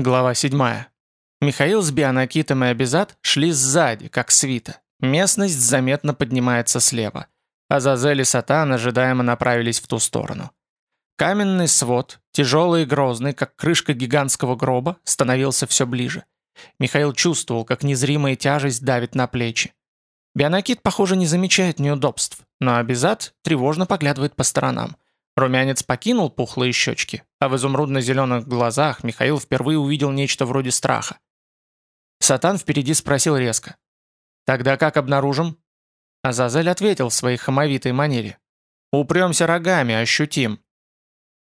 Глава 7. Михаил с Бионакитом и Абизат шли сзади, как свита. Местность заметно поднимается слева. Азазель и Сатан ожидаемо направились в ту сторону. Каменный свод, тяжелый и грозный, как крышка гигантского гроба, становился все ближе. Михаил чувствовал, как незримая тяжесть давит на плечи. Бионакит, похоже, не замечает неудобств, но Абизат тревожно поглядывает по сторонам. Румянец покинул пухлые щечки, а в изумрудно-зеленых глазах Михаил впервые увидел нечто вроде страха. Сатан впереди спросил резко. «Тогда как обнаружим?» Азазель ответил в своей хамовитой манере. «Упремся рогами, ощутим».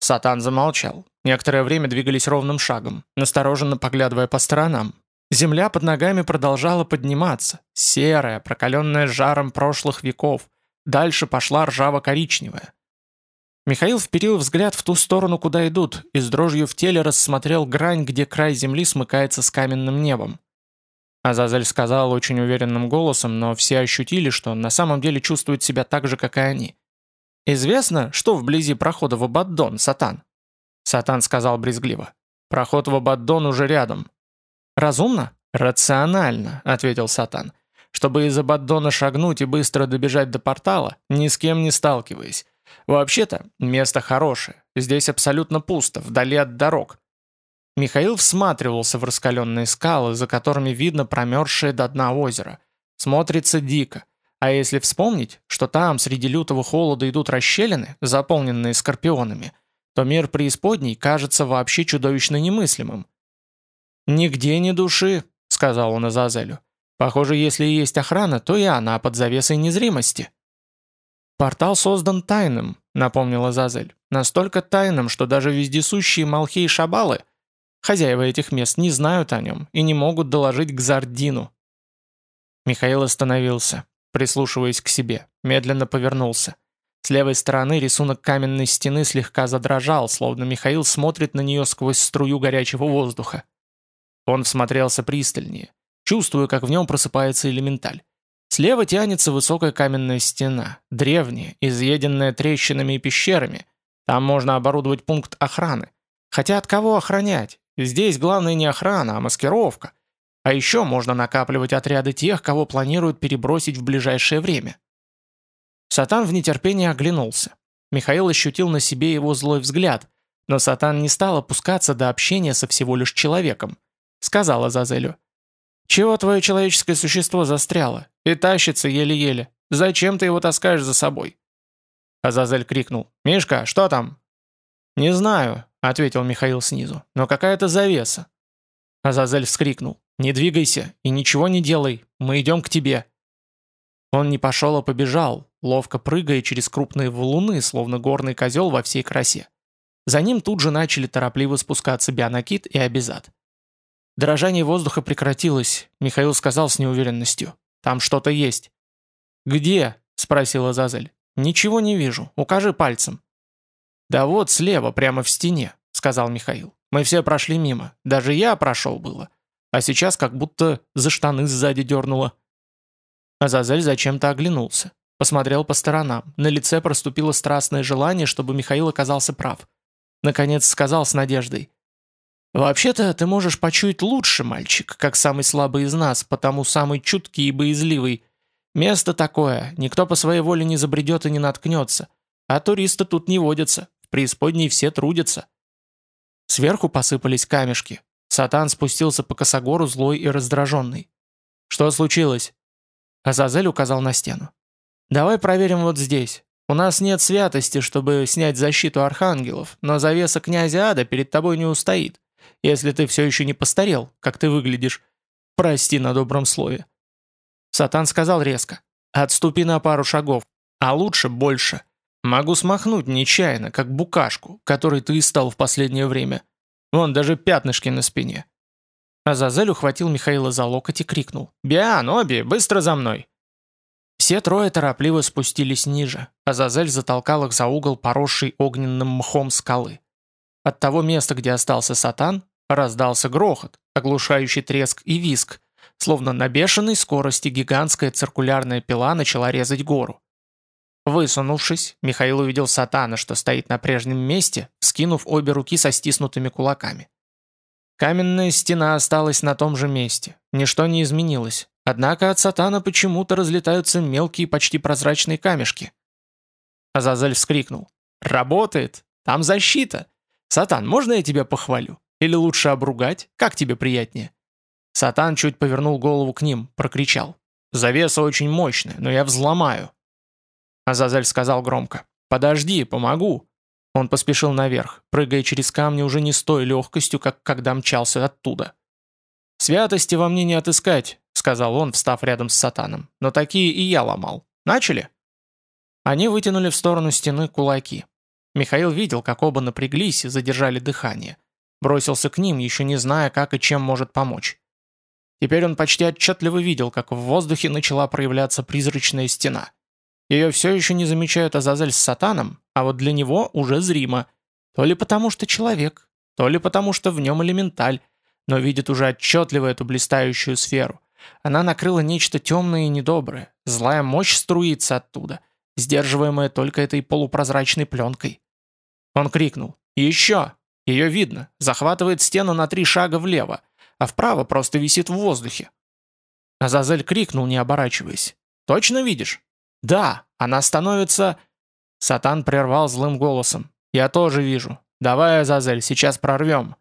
Сатан замолчал. Некоторое время двигались ровным шагом, настороженно поглядывая по сторонам. Земля под ногами продолжала подниматься, серая, прокаленная жаром прошлых веков. Дальше пошла ржаво-коричневая. Михаил вперил взгляд в ту сторону, куда идут, и с дрожью в теле рассмотрел грань, где край земли смыкается с каменным небом. Азазель сказал очень уверенным голосом, но все ощутили, что он на самом деле чувствует себя так же, как и они. «Известно, что вблизи прохода в Абаддон, Сатан?» Сатан сказал брезгливо. «Проход в Абаддон уже рядом». «Разумно?» «Рационально», — ответил Сатан. «Чтобы из Абаддона шагнуть и быстро добежать до портала, ни с кем не сталкиваясь. Вообще-то, место хорошее. Здесь абсолютно пусто, вдали от дорог. Михаил всматривался в раскаленные скалы, за которыми видно промерзшее до дна озеро. Смотрится дико. А если вспомнить, что там среди лютого холода идут расщелины, заполненные скорпионами, то мир преисподней кажется вообще чудовищно немыслимым. «Нигде ни души», — сказал он Азазелю. «Похоже, если и есть охрана, то и она под завесой незримости». «Портал создан тайным», — напомнила Зазель. «Настолько тайным, что даже вездесущие Малхи и Шабалы, хозяева этих мест, не знают о нем и не могут доложить к Зардину». Михаил остановился, прислушиваясь к себе, медленно повернулся. С левой стороны рисунок каменной стены слегка задрожал, словно Михаил смотрит на нее сквозь струю горячего воздуха. Он всмотрелся пристальнее, чувствуя, как в нем просыпается элементаль. Слева тянется высокая каменная стена, древняя, изъеденная трещинами и пещерами. Там можно оборудовать пункт охраны. Хотя от кого охранять? Здесь главное не охрана, а маскировка. А еще можно накапливать отряды тех, кого планируют перебросить в ближайшее время. Сатан в нетерпении оглянулся. Михаил ощутил на себе его злой взгляд, но Сатан не стал опускаться до общения со всего лишь человеком. Сказала Зазелю. «Чего твое человеческое существо застряло? И тащится еле-еле. Зачем ты его таскаешь за собой?» Азазель крикнул. «Мишка, что там?» «Не знаю», — ответил Михаил снизу, — «но какая-то завеса». Азазель вскрикнул. «Не двигайся и ничего не делай, мы идем к тебе». Он не пошел, а побежал, ловко прыгая через крупные валуны, словно горный козел во всей красе. За ним тут же начали торопливо спускаться Бионакит и Абизад. Дрожание воздуха прекратилось, Михаил сказал с неуверенностью. Там что-то есть». «Где?» — спросила Зазель. «Ничего не вижу. Укажи пальцем». «Да вот слева, прямо в стене», — сказал Михаил. «Мы все прошли мимо. Даже я прошел было. А сейчас как будто за штаны сзади дернуло». Азазель зачем-то оглянулся. Посмотрел по сторонам. На лице проступило страстное желание, чтобы Михаил оказался прав. Наконец сказал с надеждой. «Вообще-то ты можешь почуять лучше, мальчик, как самый слабый из нас, потому самый чуткий и боязливый. Место такое, никто по своей воле не забредет и не наткнется. А туристы тут не водятся, в преисподней все трудятся». Сверху посыпались камешки. Сатан спустился по косогору злой и раздраженный. «Что случилось?» Азазель указал на стену. «Давай проверим вот здесь. У нас нет святости, чтобы снять защиту архангелов, но завеса князя Ада перед тобой не устоит если ты все еще не постарел, как ты выглядишь. Прости на добром слове». Сатан сказал резко. «Отступи на пару шагов, а лучше больше. Могу смахнуть нечаянно, как букашку, которой ты стал в последнее время. Вон даже пятнышки на спине». Азазель ухватил Михаила за локоть и крикнул. «Биан, Оби, быстро за мной!» Все трое торопливо спустились ниже. Азазель затолкал их за угол, поросший огненным мхом скалы. От того места, где остался сатан, раздался грохот, оглушающий треск и виск, словно на бешеной скорости гигантская циркулярная пила начала резать гору. Высунувшись, Михаил увидел сатана, что стоит на прежнем месте, скинув обе руки со стиснутыми кулаками. Каменная стена осталась на том же месте, ничто не изменилось, однако от сатана почему-то разлетаются мелкие почти прозрачные камешки. Азазель вскрикнул. «Работает! Там защита! Сатан, можно я тебя похвалю? Или лучше обругать? Как тебе приятнее?» Сатан чуть повернул голову к ним, прокричал. «Завеса очень мощная, но я взломаю». Азазель сказал громко. «Подожди, помогу». Он поспешил наверх, прыгая через камни уже не с той легкостью, как когда мчался оттуда. «Святости во мне не отыскать», — сказал он, встав рядом с сатаном. «Но такие и я ломал. Начали?» Они вытянули в сторону стены кулаки. Михаил видел, как оба напряглись и задержали дыхание. Бросился к ним, еще не зная, как и чем может помочь. Теперь он почти отчетливо видел, как в воздухе начала проявляться призрачная стена. Ее все еще не замечают Азазель с Сатаном, а вот для него уже зримо. То ли потому, что человек, то ли потому, что в нем элементаль, но видит уже отчетливо эту блистающую сферу. Она накрыла нечто темное и недоброе, злая мощь струится оттуда, сдерживаемая только этой полупрозрачной пленкой. Он крикнул «Еще!» Ее видно, захватывает стену на три шага влево, а вправо просто висит в воздухе. Азазель крикнул, не оборачиваясь. «Точно видишь?» «Да, она становится...» Сатан прервал злым голосом. «Я тоже вижу. Давай, Азазель, сейчас прорвем».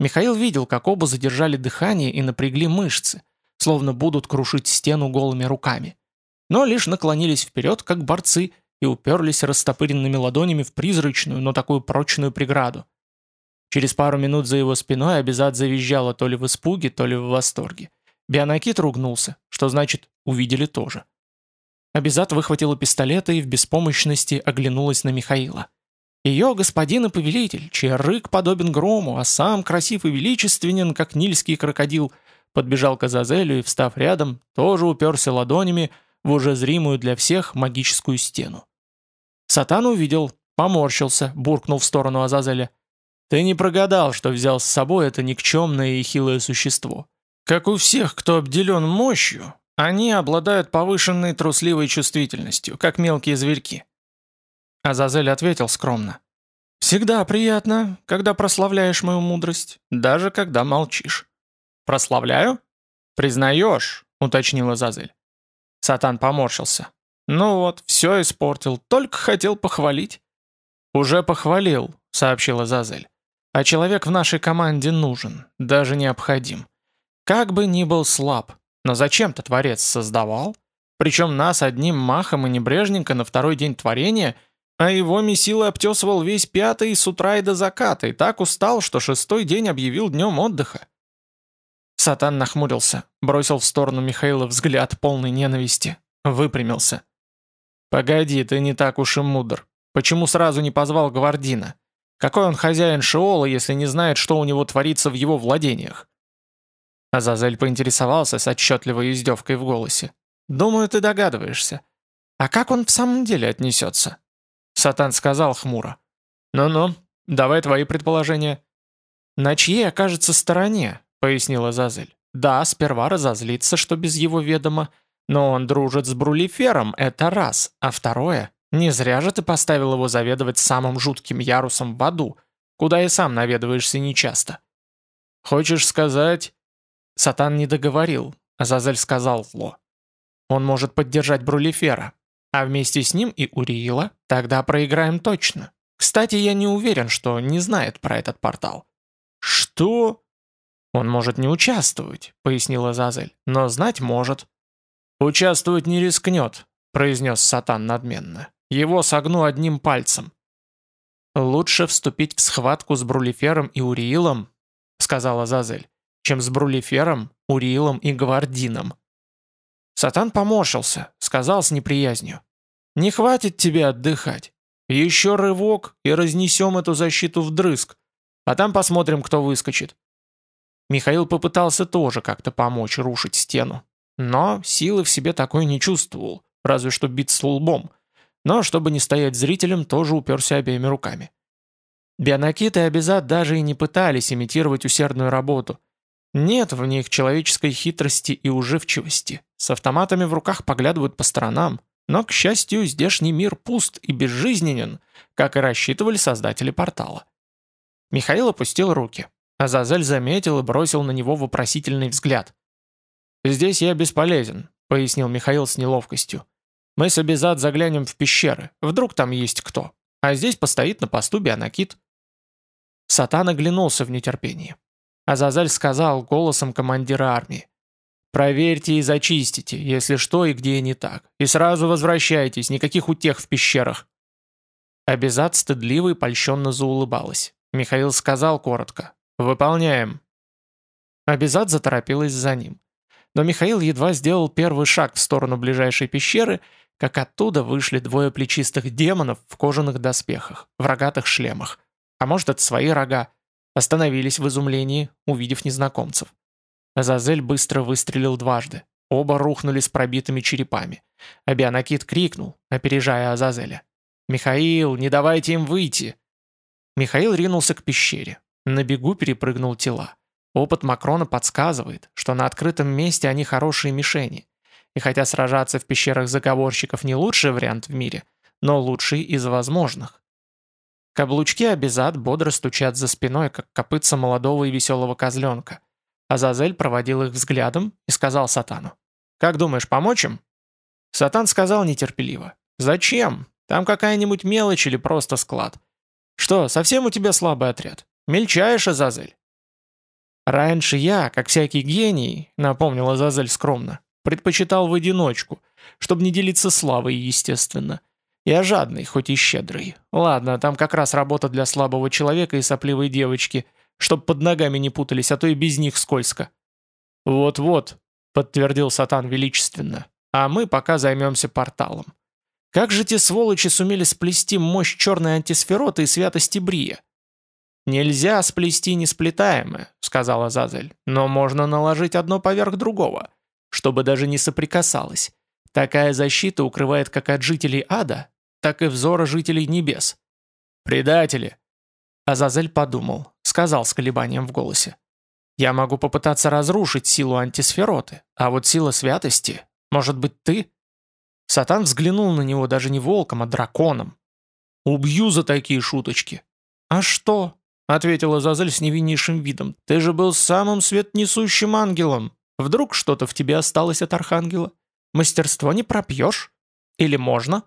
Михаил видел, как оба задержали дыхание и напрягли мышцы, словно будут крушить стену голыми руками. Но лишь наклонились вперед, как борцы, и уперлись растопыренными ладонями в призрачную, но такую прочную преграду. Через пару минут за его спиной Абизад завизжала то ли в испуге, то ли в восторге. Бионакит ругнулся, что значит «увидели тоже». Абизад выхватила пистолет и в беспомощности оглянулась на Михаила. Ее господин и повелитель, чей рык подобен грому, а сам красив и величественен, как нильский крокодил, подбежал к Азазелю и, встав рядом, тоже уперся ладонями в уже зримую для всех магическую стену. Сатан увидел, поморщился, буркнул в сторону Азазеля. «Ты не прогадал, что взял с собой это никчемное и хилое существо. Как у всех, кто обделен мощью, они обладают повышенной трусливой чувствительностью, как мелкие зверьки. Азазель ответил скромно. «Всегда приятно, когда прославляешь мою мудрость, даже когда молчишь». «Прославляю?» «Признаешь», — уточнил Азазель. Сатан поморщился. «Ну вот, все испортил, только хотел похвалить». «Уже похвалил», — сообщил Азазель. «А человек в нашей команде нужен, даже необходим. Как бы ни был слаб, но зачем-то Творец создавал, причем нас одним махом и небрежненько на второй день творения — а его месилой обтесывал весь пятый с утра и до заката, и так устал, что шестой день объявил днем отдыха. Сатан нахмурился, бросил в сторону Михаила взгляд полной ненависти, выпрямился. «Погоди, ты не так уж и мудр. Почему сразу не позвал Гвардина? Какой он хозяин Шиола, если не знает, что у него творится в его владениях?» Азазель поинтересовался с отчетливой издевкой в голосе. «Думаю, ты догадываешься. А как он в самом деле отнесется?» Сатан сказал хмуро. «Ну-ну, давай твои предположения». «На чьей окажется стороне?» — пояснила Зазель. «Да, сперва разозлится, что без его ведома, но он дружит с Брулифером, это раз. А второе, не зря же ты поставил его заведовать самым жутким ярусом в аду, куда и сам наведываешься нечасто». «Хочешь сказать...» Сатан не договорил, а Зазель сказал зло. «Он может поддержать Брулифера, а вместе с ним и Уриила, тогда проиграем точно. Кстати, я не уверен, что не знает про этот портал». «Что?» «Он может не участвовать», — пояснила Зазель, — «но знать может». «Участвовать не рискнет», — произнес Сатан надменно. «Его согну одним пальцем». «Лучше вступить в схватку с Брулифером и Уриилом», — сказала Зазель, «чем с Брулифером, Уриилом и Гвардином». Сатан поморщился, сказал с неприязнью. «Не хватит тебе отдыхать. Еще рывок, и разнесем эту защиту вдрызг. А там посмотрим, кто выскочит». Михаил попытался тоже как-то помочь рушить стену. Но силы в себе такой не чувствовал, разве что биться лбом. Но, чтобы не стоять зрителем, тоже уперся обеими руками. Бионакит и Абизад даже и не пытались имитировать усердную работу. Нет в них человеческой хитрости и уживчивости. С автоматами в руках поглядывают по сторонам. Но, к счастью, здешний мир пуст и безжизненен, как и рассчитывали создатели портала. Михаил опустил руки. Азазель заметил и бросил на него вопросительный взгляд. «Здесь я бесполезен», — пояснил Михаил с неловкостью. «Мы с Абизад заглянем в пещеры, вдруг там есть кто, а здесь постоит на посту Бионакит». Сатан оглянулся в нетерпении. Азазель сказал голосом командира армии. «Проверьте и зачистите, если что и где не так, и сразу возвращайтесь, никаких утех в пещерах». Абизад стыдливо и польщенно заулыбалась. Михаил сказал коротко. «Выполняем». Абизад заторопилась за ним. Но Михаил едва сделал первый шаг в сторону ближайшей пещеры, как оттуда вышли двое плечистых демонов в кожаных доспехах, в рогатых шлемах. А может, это свои рога. Остановились в изумлении, увидев незнакомцев. Азазель быстро выстрелил дважды. Оба рухнули с пробитыми черепами. Абианакит крикнул, опережая Азазеля. «Михаил, не давайте им выйти!» Михаил ринулся к пещере. На бегу перепрыгнул тела. Опыт Макрона подсказывает, что на открытом месте они хорошие мишени. И хотя сражаться в пещерах заговорщиков не лучший вариант в мире, но лучший из возможных. Каблучки Абизад бодро стучат за спиной, как копытца молодого и веселого козленка. Азазель проводил их взглядом и сказал Сатану. «Как думаешь, помочь им?» Сатан сказал нетерпеливо. «Зачем? Там какая-нибудь мелочь или просто склад. Что, совсем у тебя слабый отряд? Мельчаешь, Азазель?» «Раньше я, как всякий гений», — напомнил Азазель скромно, «предпочитал в одиночку, чтобы не делиться славой, естественно. Я жадный, хоть и щедрый. Ладно, там как раз работа для слабого человека и сопливой девочки, чтоб под ногами не путались, а то и без них скользко». «Вот-вот», — подтвердил Сатан величественно, «а мы пока займемся порталом. Как же те сволочи сумели сплести мощь черной антисфероты и святости Брия?» «Нельзя сплести несплетаемое», — сказала Зазель, «но можно наложить одно поверх другого, чтобы даже не соприкасалось. Такая защита укрывает как от жителей ада, так и взора жителей небес». «Предатели!» Азазель подумал, сказал с колебанием в голосе. «Я могу попытаться разрушить силу антисфероты, а вот сила святости, может быть, ты?» Сатан взглянул на него даже не волком, а драконом. «Убью за такие шуточки». «А что?» — ответила Зазель с невиннейшим видом. «Ты же был самым светнесущим ангелом. Вдруг что-то в тебе осталось от архангела? Мастерство не пропьешь? Или можно?»